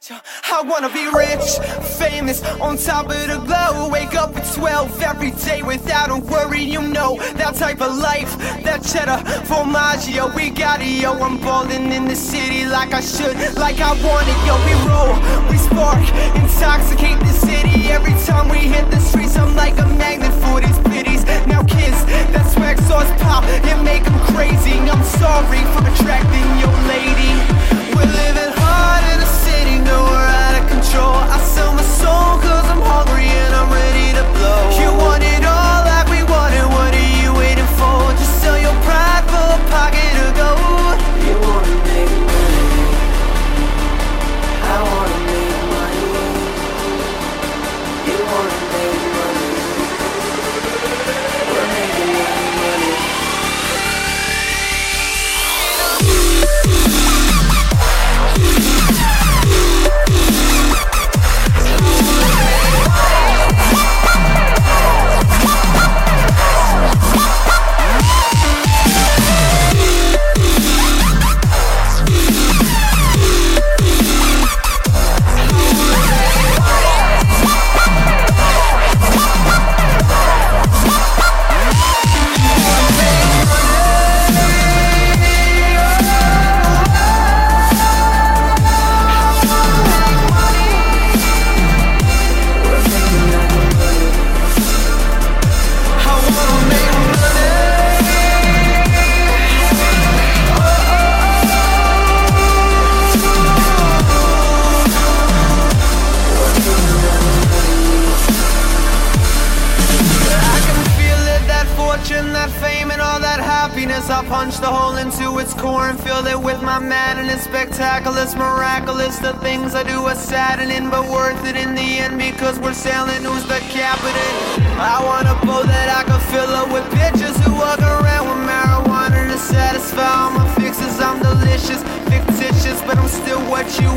I wanna be rich, famous, on top of the globe. Wake up at 12 every day without a worry, you know that type of life. That cheddar, formaggio, we got it, yo. I'm ballin' in the city like I should, like I want it, yo. We roll, we spark, intoxicate the city. Every time we hit the streets, I'm like a magnet for these pities. Now, kids, that swag sauce pop and make them crazy. I'm sorry for attracting your fortune, that fame, and all that happiness. I punch the hole into its core and fill it with my madness. Spectacular, it's miraculous. The things I do are saddening, but worth it in the end because we're sailing. Who's the captain? I want a boat that I can fill up with bitches who walk around with marijuana to satisfy all my fixes. I'm delicious, fictitious, but I'm still what you